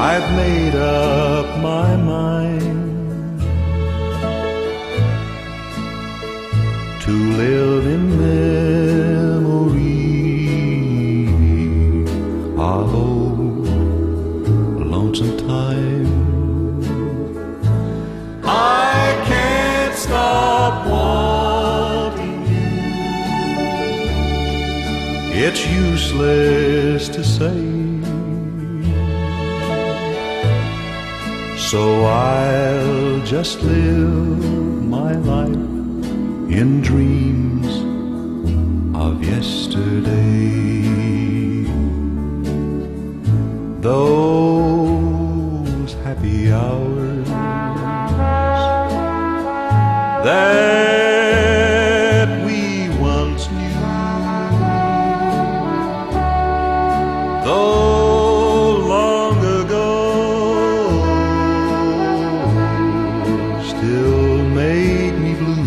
I've made up my mind to live in memory of old lonesome time. I can't stop wanting you. It's useless to say. So I'll just live my life in dreams of yesterday. Those happy hours that still make me blue.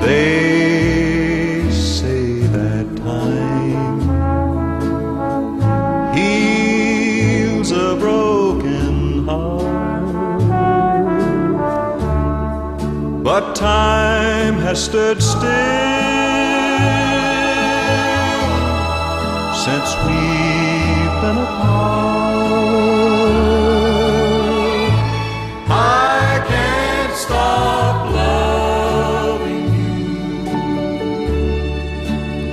They say that time heals a broken heart, but time has stood still since we've been apart. Stop loving you.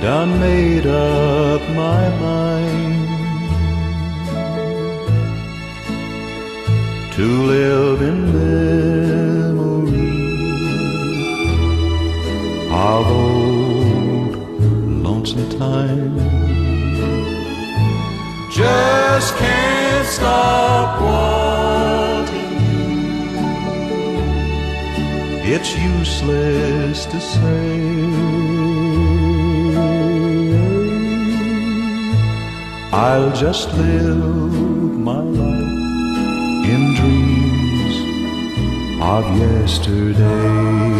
Done made up my mind to live in memory of old lonesome time. Just can't stop It's useless to say. I'll just live my life in dreams of yesterday.